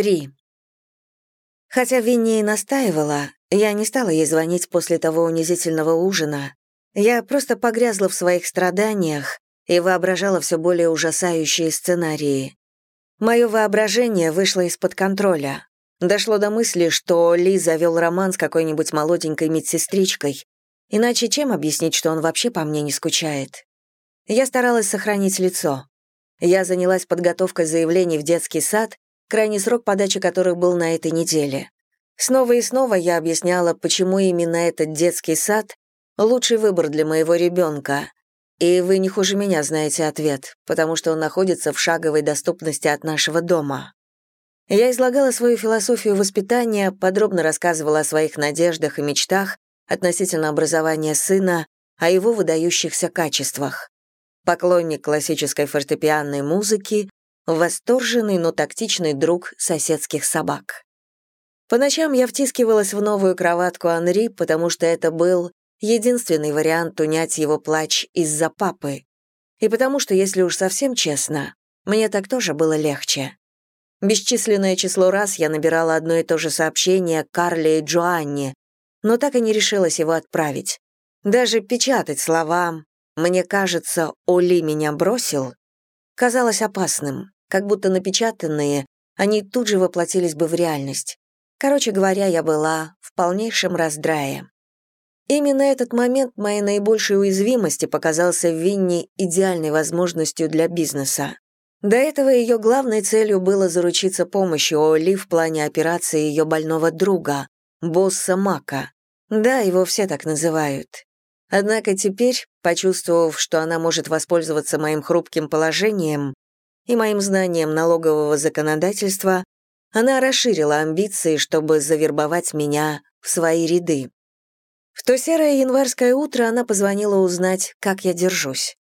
Три. Хотя Винни и настаивала, я не стала ей звонить после того унизительного ужина. Я просто погрязла в своих страданиях и воображала все более ужасающие сценарии. Мое воображение вышло из-под контроля. Дошло до мысли, что Ли завел роман с какой-нибудь молоденькой медсестричкой. Иначе чем объяснить, что он вообще по мне не скучает? Я старалась сохранить лицо. Я занялась подготовкой заявлений в детский сад, крайний срок подачи которых был на этой неделе. Снова и снова я объясняла, почему именно этот детский сад — лучший выбор для моего ребенка. И вы не хуже меня знаете ответ, потому что он находится в шаговой доступности от нашего дома. Я излагала свою философию воспитания, подробно рассказывала о своих надеждах и мечтах относительно образования сына, о его выдающихся качествах. Поклонник классической фортепианной музыки, восторженный, но тактичный друг соседских собак. По ночам я втискивалась в новую кроватку Анри, потому что это был единственный вариант унять его плач из-за папы. И потому что, если уж совсем честно, мне так тоже было легче. Бесчисленное число раз я набирала одно и то же сообщение Карле и Джоанне, но так и не решилась его отправить. Даже печатать словам «Мне кажется, Оли меня бросил» казалось опасным, как будто напечатанные, они тут же воплотились бы в реальность. Короче говоря, я была в полнейшем раздрае. Именно этот момент моей наибольшей уязвимости показался Винни идеальной возможностью для бизнеса. До этого ее главной целью было заручиться помощью Оли в плане операции ее больного друга, босса Мака. Да, его все так называют. Однако теперь, почувствовав, что она может воспользоваться моим хрупким положением и моим знанием налогового законодательства, она расширила амбиции, чтобы завербовать меня в свои ряды. В то серое январское утро она позвонила узнать, как я держусь.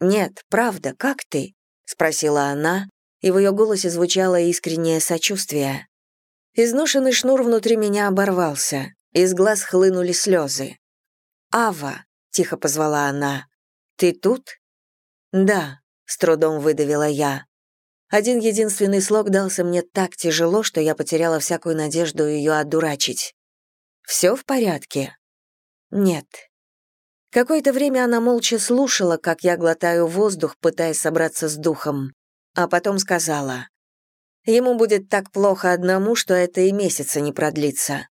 «Нет, правда, как ты?» — спросила она, и в ее голосе звучало искреннее сочувствие. Изношенный шнур внутри меня оборвался, из глаз хлынули слезы. «Ава», — тихо позвала она, — «ты тут?» «Да», — с трудом выдавила я. Один единственный слог дался мне так тяжело, что я потеряла всякую надежду ее одурачить. «Все в порядке?» «Нет». Какое-то время она молча слушала, как я глотаю воздух, пытаясь собраться с духом, а потом сказала, «Ему будет так плохо одному, что это и месяца не продлится».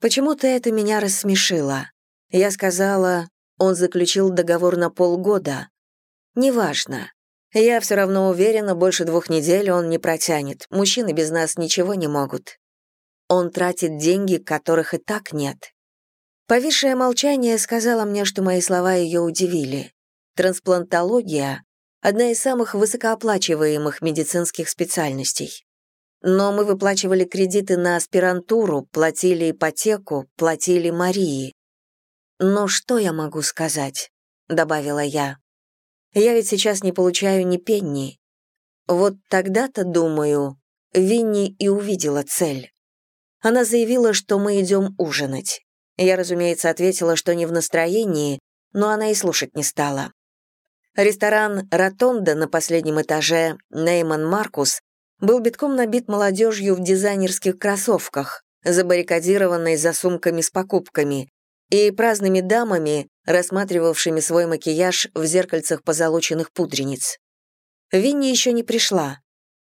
Почему-то это меня рассмешило. Я сказала, он заключил договор на полгода. Неважно. Я все равно уверена, больше двух недель он не протянет. Мужчины без нас ничего не могут. Он тратит деньги, которых и так нет. Повисшее молчание сказала мне, что мои слова ее удивили. Трансплантология — одна из самых высокооплачиваемых медицинских специальностей. Но мы выплачивали кредиты на аспирантуру, платили ипотеку, платили Марии. «Но что я могу сказать?» — добавила я. «Я ведь сейчас не получаю ни пенни. Вот тогда-то, думаю, Винни и увидела цель. Она заявила, что мы идем ужинать. Я, разумеется, ответила, что не в настроении, но она и слушать не стала. Ресторан «Ротонда» на последнем этаже Нейман Маркус был битком набит молодежью в дизайнерских кроссовках, забаррикадированной за сумками с покупками, и праздными дамами, рассматривавшими свой макияж в зеркальцах позолоченных пудрениц. Винни еще не пришла.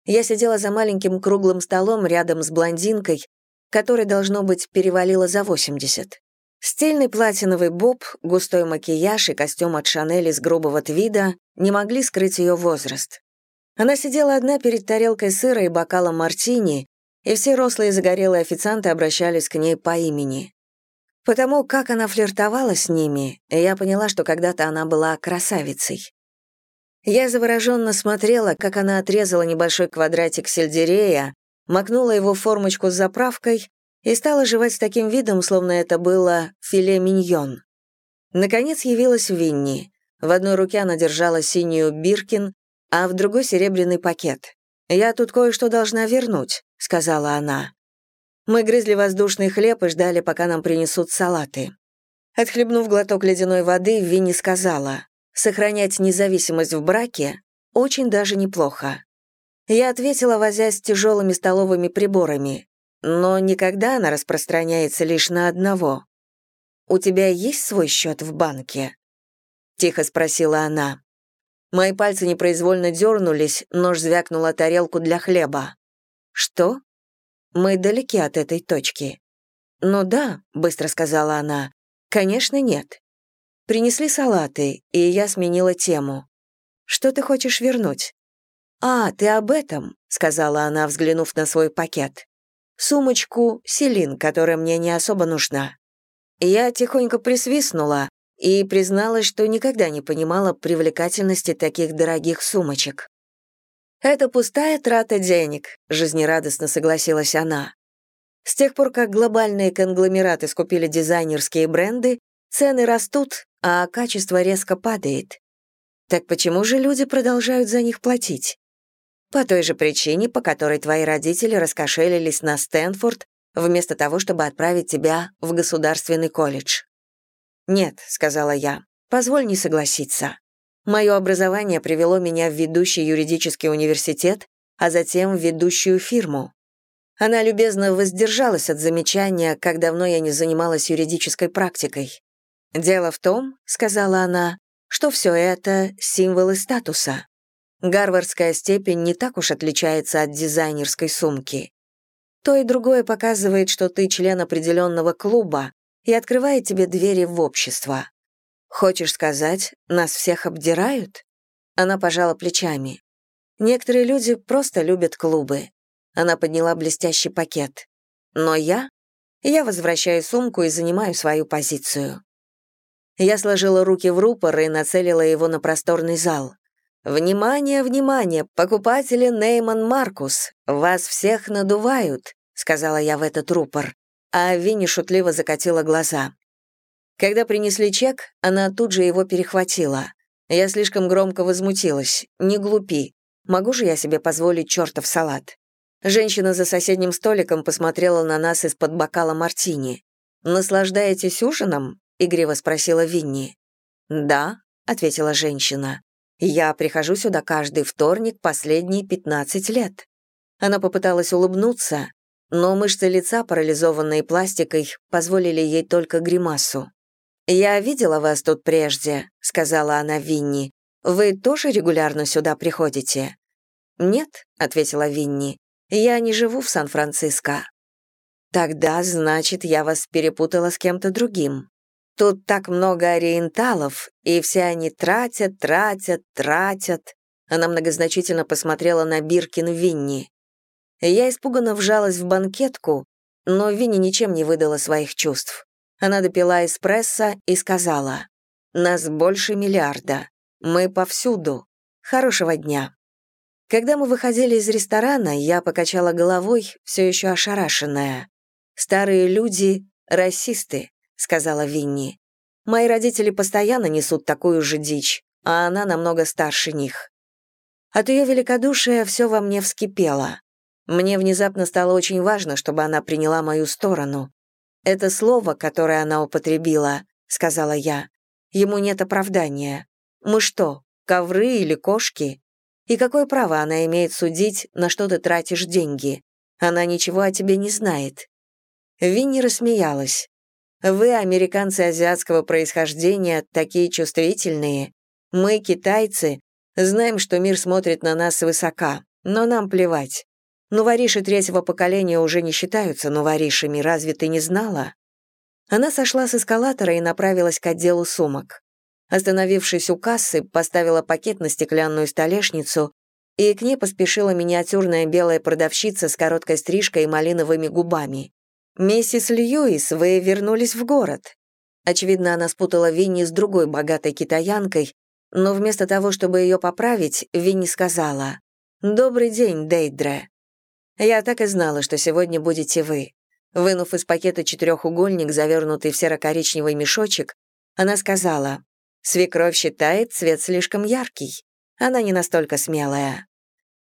Я сидела за маленьким круглым столом рядом с блондинкой, которой, должно быть, перевалило за 80. Стильный платиновый боб, густой макияж и костюм от Шанель из грубого твида не могли скрыть ее возраст. Она сидела одна перед тарелкой сыра и бокалом мартини, и все рослые загорелые официанты обращались к ней по имени. Потому как она флиртовала с ними, я поняла, что когда-то она была красавицей. Я завороженно смотрела, как она отрезала небольшой квадратик сельдерея, макнула его в формочку с заправкой и стала жевать с таким видом, словно это было филе миньон. Наконец явилась Винни. В одной руке она держала синюю биркин, а в другой — серебряный пакет. «Я тут кое-что должна вернуть», — сказала она. Мы грызли воздушный хлеб и ждали, пока нам принесут салаты. Отхлебнув глоток ледяной воды, Винни сказала, «Сохранять независимость в браке очень даже неплохо». Я ответила, возясь с тяжелыми столовыми приборами. Но никогда она распространяется лишь на одного. «У тебя есть свой счет в банке?» Тихо спросила она. Мои пальцы непроизвольно дернулись, нож звякнул тарелку для хлеба. «Что?» «Мы далеки от этой точки». «Ну да», — быстро сказала она. «Конечно, нет». Принесли салаты, и я сменила тему. «Что ты хочешь вернуть?» «А, ты об этом», — сказала она, взглянув на свой пакет. «Сумочку Селин, которая мне не особо нужна». Я тихонько присвистнула и призналась, что никогда не понимала привлекательности таких дорогих сумочек. «Это пустая трата денег», — жизнерадостно согласилась она. С тех пор, как глобальные конгломераты скупили дизайнерские бренды, цены растут, а качество резко падает. Так почему же люди продолжают за них платить? По той же причине, по которой твои родители раскошелились на Стэнфорд, вместо того, чтобы отправить тебя в государственный колледж. «Нет», — сказала я, — «позволь не согласиться. Мое образование привело меня в ведущий юридический университет, а затем в ведущую фирму. Она любезно воздержалась от замечания, как давно я не занималась юридической практикой. «Дело в том», — сказала она, — «что все это — символы статуса. Гарвардская степень не так уж отличается от дизайнерской сумки. То и другое показывает, что ты член определенного клуба и открывает тебе двери в общество. Хочешь сказать, нас всех обдирают? Она пожала плечами. Некоторые люди просто любят клубы. Она подняла блестящий пакет. Но я? Я возвращаю сумку и занимаю свою позицию. Я сложила руки в рупор и нацелила его на просторный зал. «Внимание, внимание, покупатели Нейман Маркус, вас всех надувают», — сказала я в этот рупор, а Винни шутливо закатила глаза. Когда принесли чек, она тут же его перехватила. Я слишком громко возмутилась. «Не глупи. Могу же я себе позволить чертов салат?» Женщина за соседним столиком посмотрела на нас из-под бокала мартини. «Наслаждаетесь ужином?» — игриво спросила Винни. «Да», — ответила женщина. Я прихожу сюда каждый вторник последние 15 лет. Она попыталась улыбнуться, но мышцы лица, парализованные пластикой, позволили ей только гримасу. «Я видела вас тут прежде», — сказала она Винни. «Вы тоже регулярно сюда приходите?» «Нет», — ответила Винни. «Я не живу в Сан-Франциско». «Тогда, значит, я вас перепутала с кем-то другим», Тут так много ориенталов, и все они тратят, тратят, тратят. Она многозначительно посмотрела на Биркин Винни. Я испуганно вжалась в банкетку, но Винни ничем не выдала своих чувств. Она допила эспрессо и сказала, «Нас больше миллиарда. Мы повсюду. Хорошего дня». Когда мы выходили из ресторана, я покачала головой, все еще ошарашенная. Старые люди — расисты сказала Винни. Мои родители постоянно несут такую же дичь, а она намного старше них. От ее великодушия все во мне вскипело. Мне внезапно стало очень важно, чтобы она приняла мою сторону. Это слово, которое она употребила, сказала я. Ему нет оправдания. Мы что, ковры или кошки? И какое право она имеет судить, на что ты тратишь деньги? Она ничего о тебе не знает. Винни рассмеялась. Вы, американцы азиатского происхождения, такие чувствительные. Мы, китайцы, знаем, что мир смотрит на нас свысока, но нам плевать. Нувориши третьего поколения уже не считаются нуворишами, разве ты не знала? Она сошла с эскалатора и направилась к отделу сумок. Остановившись у кассы, поставила пакет на стеклянную столешницу, и к ней поспешила миниатюрная белая продавщица с короткой стрижкой и малиновыми губами. «Миссис Льюис, вы вернулись в город». Очевидно, она спутала Винни с другой богатой китаянкой, но вместо того, чтобы ее поправить, Винни сказала «Добрый день, Дейдре». «Я так и знала, что сегодня будете вы». Вынув из пакета четырехугольник, завернутый в серо-коричневый мешочек, она сказала «Свекровь считает цвет слишком яркий. Она не настолько смелая».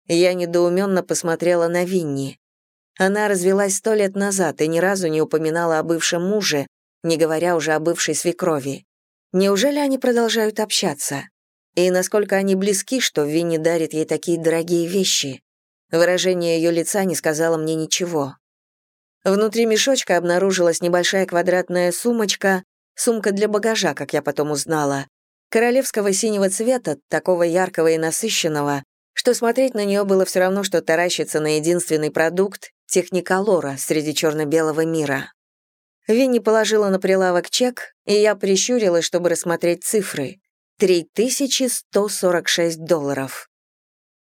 Я недоуменно посмотрела на Винни. Она развелась сто лет назад и ни разу не упоминала о бывшем муже, не говоря уже о бывшей свекрови. Неужели они продолжают общаться? И насколько они близки, что Винни дарит ей такие дорогие вещи? Выражение ее лица не сказало мне ничего. Внутри мешочка обнаружилась небольшая квадратная сумочка, сумка для багажа, как я потом узнала, королевского синего цвета, такого яркого и насыщенного, что смотреть на нее было все равно, что таращиться на единственный продукт — техниколора среди черно-белого мира. Винни положила на прилавок чек, и я прищурилась, чтобы рассмотреть цифры. 3146 долларов.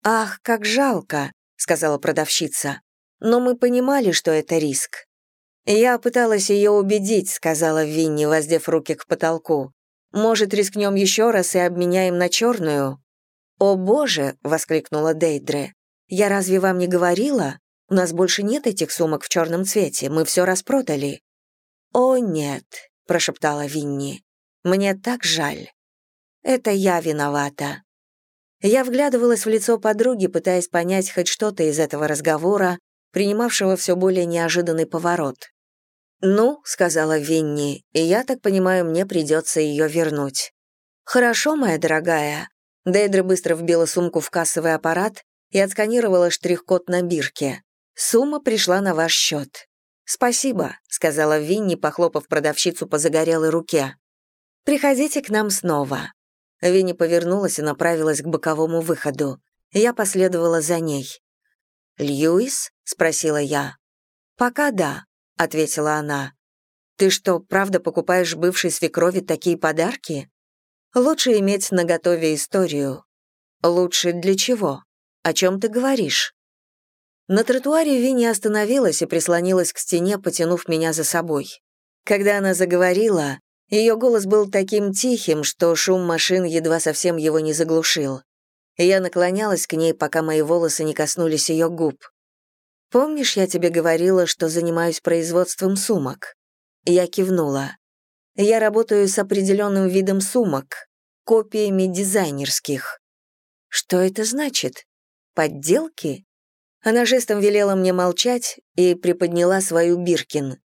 «Ах, как жалко», — сказала продавщица. «Но мы понимали, что это риск». «Я пыталась ее убедить», — сказала Винни, воздев руки к потолку. «Может, рискнем еще раз и обменяем на черную?» «О боже!» — воскликнула Дейдре. «Я разве вам не говорила? У нас больше нет этих сумок в черном цвете, мы все распродали». «О нет», — прошептала Винни. «Мне так жаль». Это я виновата. Я вглядывалась в лицо подруги, пытаясь понять хоть что-то из этого разговора, принимавшего все более неожиданный поворот. «Ну», — сказала Винни, — «и я так понимаю, мне придется ее вернуть». «Хорошо, моя дорогая». Дейдра быстро вбила сумку в кассовый аппарат и отсканировала штрих-код на бирке. «Сумма пришла на ваш счет». «Спасибо», — сказала Винни, похлопав продавщицу по загорелой руке. «Приходите к нам снова». Винни повернулась и направилась к боковому выходу. Я последовала за ней. «Льюис?» — спросила я. «Пока да», — ответила она. «Ты что, правда покупаешь бывшей свекрови такие подарки? Лучше иметь наготове историю. Лучше для чего? О чем ты говоришь?» На тротуаре Винни остановилась и прислонилась к стене, потянув меня за собой. Когда она заговорила, ее голос был таким тихим, что шум машин едва совсем его не заглушил. Я наклонялась к ней, пока мои волосы не коснулись ее губ. «Помнишь, я тебе говорила, что занимаюсь производством сумок?» Я кивнула. «Я работаю с определенным видом сумок, копиями дизайнерских». «Что это значит? Подделки?» Она жестом велела мне молчать и приподняла свою Биркин.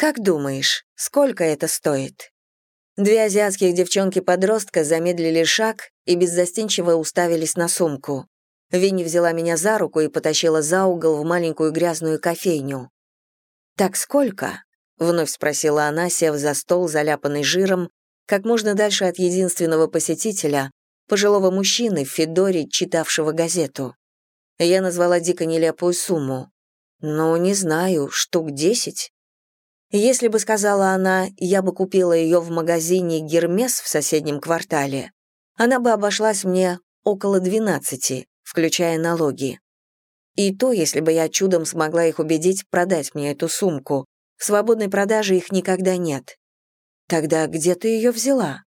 «Как думаешь, сколько это стоит?» Две азиатских девчонки-подростка замедлили шаг и беззастенчиво уставились на сумку. Винни взяла меня за руку и потащила за угол в маленькую грязную кофейню. «Так сколько?» — вновь спросила она, сев за стол, заляпанный жиром, как можно дальше от единственного посетителя, пожилого мужчины в Федоре, читавшего газету. Я назвала дико нелепую сумму. «Ну, не знаю, штук десять?» Если бы, сказала она, я бы купила ее в магазине «Гермес» в соседнем квартале, она бы обошлась мне около 12, включая налоги. И то, если бы я чудом смогла их убедить продать мне эту сумку. В свободной продаже их никогда нет. Тогда где ты ее взяла?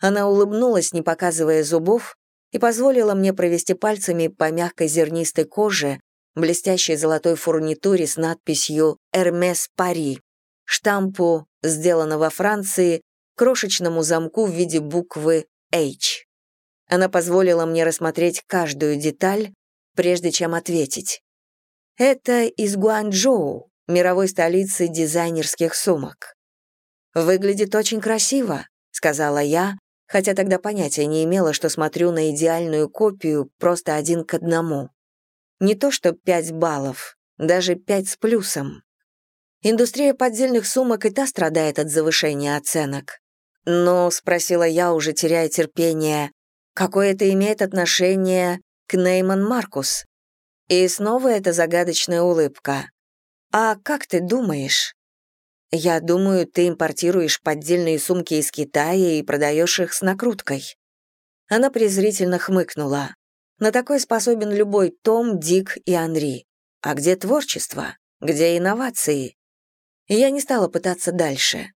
Она улыбнулась, не показывая зубов, и позволила мне провести пальцами по мягкой зернистой коже, блестящей золотой фурнитуре с надписью «Эрмес Пари» штампу, сделано во Франции, крошечному замку в виде буквы H. Она позволила мне рассмотреть каждую деталь, прежде чем ответить. Это из Гуанчжоу, мировой столицы дизайнерских сумок. «Выглядит очень красиво», — сказала я, хотя тогда понятия не имела, что смотрю на идеальную копию просто один к одному. Не то что пять баллов, даже пять с плюсом. Индустрия поддельных сумок и та страдает от завышения оценок. Но, спросила я, уже теряя терпение, какое это имеет отношение к Нейман Маркус? И снова эта загадочная улыбка. «А как ты думаешь?» «Я думаю, ты импортируешь поддельные сумки из Китая и продаешь их с накруткой». Она презрительно хмыкнула. «На такой способен любой Том, Дик и Анри. А где творчество? Где инновации? И я не стала пытаться дальше.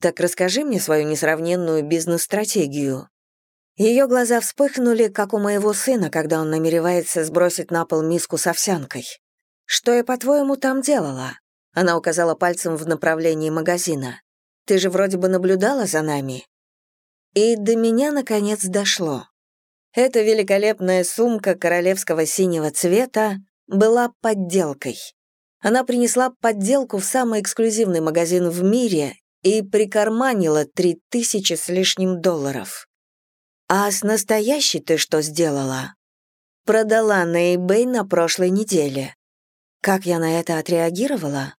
Так расскажи мне свою несравненную бизнес-стратегию. Ее глаза вспыхнули, как у моего сына, когда он намеревается сбросить на пол миску с овсянкой. «Что я, по-твоему, там делала?» Она указала пальцем в направлении магазина. «Ты же вроде бы наблюдала за нами». И до меня, наконец, дошло. Эта великолепная сумка королевского синего цвета была подделкой. Она принесла подделку в самый эксклюзивный магазин в мире и прикарманила три тысячи с лишним долларов. «А с настоящей ты что сделала?» продала на eBay на прошлой неделе. Как я на это отреагировала?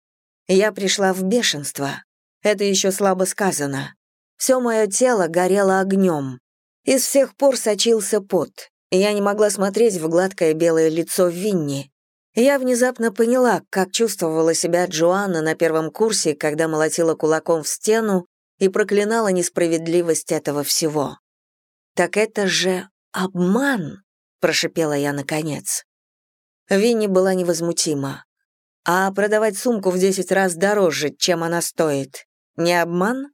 Я пришла в бешенство. Это еще слабо сказано. Все мое тело горело огнем. Из всех пор сочился пот. Я не могла смотреть в гладкое белое лицо Винни. Я внезапно поняла, как чувствовала себя Джоанна на первом курсе, когда молотила кулаком в стену и проклинала несправедливость этого всего. «Так это же обман!» — прошипела я наконец. Винни была невозмутима. «А продавать сумку в десять раз дороже, чем она стоит, не обман?»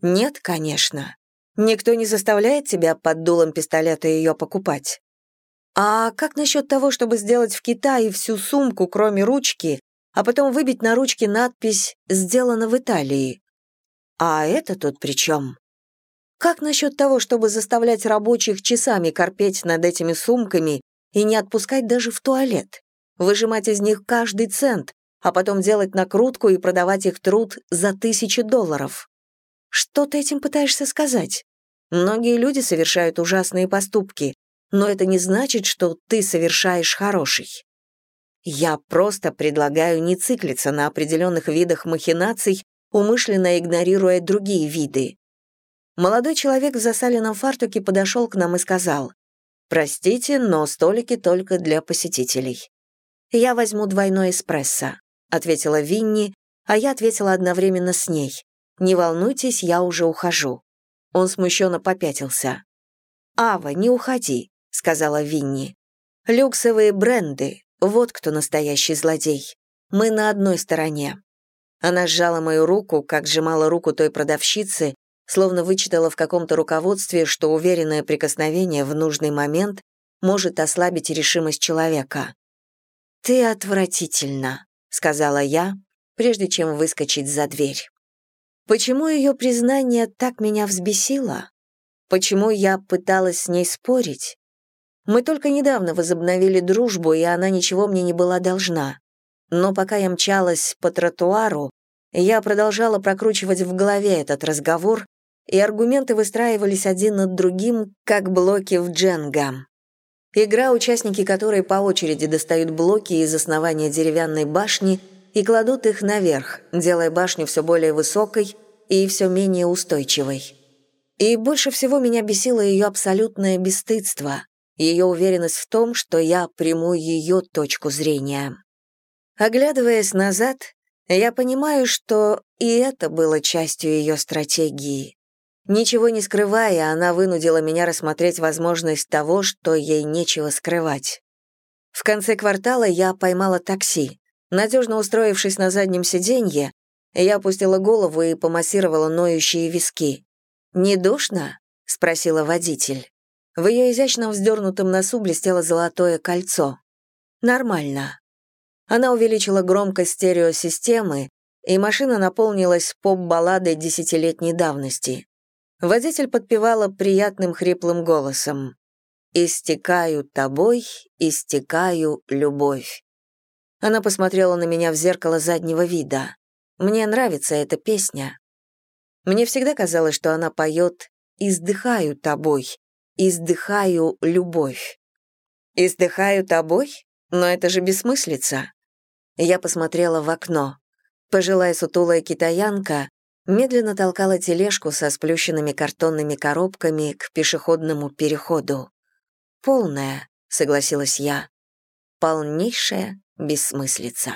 «Нет, конечно. Никто не заставляет тебя под дулом пистолета ее покупать. А как насчет того, чтобы сделать в Китае всю сумку, кроме ручки, а потом выбить на ручке надпись «Сделано в Италии»? А это тут при чем? Как насчет того, чтобы заставлять рабочих часами корпеть над этими сумками и не отпускать даже в туалет? Выжимать из них каждый цент, а потом делать накрутку и продавать их труд за тысячи долларов? Что ты этим пытаешься сказать? Многие люди совершают ужасные поступки, но это не значит, что ты совершаешь хороший. Я просто предлагаю не циклиться на определенных видах махинаций, умышленно игнорируя другие виды. Молодой человек в засаленном фартуке подошел к нам и сказал, «Простите, но столики только для посетителей». «Я возьму двойной эспрессо», — ответила Винни, а я ответила одновременно с ней. «Не волнуйтесь, я уже ухожу». Он смущенно попятился. «Ава, не уходи», — сказала Винни. «Люксовые бренды, вот кто настоящий злодей. Мы на одной стороне». Она сжала мою руку, как сжимала руку той продавщицы, словно вычитала в каком-то руководстве, что уверенное прикосновение в нужный момент может ослабить решимость человека. «Ты отвратительна», — сказала я, прежде чем выскочить за дверь. Почему ее признание так меня взбесило? Почему я пыталась с ней спорить? Мы только недавно возобновили дружбу, и она ничего мне не была должна. Но пока я мчалась по тротуару, я продолжала прокручивать в голове этот разговор, и аргументы выстраивались один над другим, как блоки в дженга. Игра, участники которой по очереди достают блоки из основания деревянной башни — и кладут их наверх, делая башню все более высокой и все менее устойчивой. И больше всего меня бесило ее абсолютное бесстыдство, ее уверенность в том, что я приму ее точку зрения. Оглядываясь назад, я понимаю, что и это было частью ее стратегии. Ничего не скрывая, она вынудила меня рассмотреть возможность того, что ей нечего скрывать. В конце квартала я поймала такси. Надежно устроившись на заднем сиденье, я опустила голову и помассировала ноющие виски. «Не душно?» — спросила водитель. В ее изящном вздернутом носу блестело золотое кольцо. «Нормально». Она увеличила громкость стереосистемы, и машина наполнилась поп-балладой десятилетней давности. Водитель подпевала приятным хриплым голосом. «Истекаю тобой, истекаю любовь». Она посмотрела на меня в зеркало заднего вида. Мне нравится эта песня. Мне всегда казалось, что она поет «Издыхаю тобой, издыхаю любовь». «Издыхаю тобой? Но это же бессмыслица». Я посмотрела в окно. Пожилая сутулая китаянка медленно толкала тележку со сплющенными картонными коробками к пешеходному переходу. «Полная», — согласилась я. «Полнейшая бессмыслица.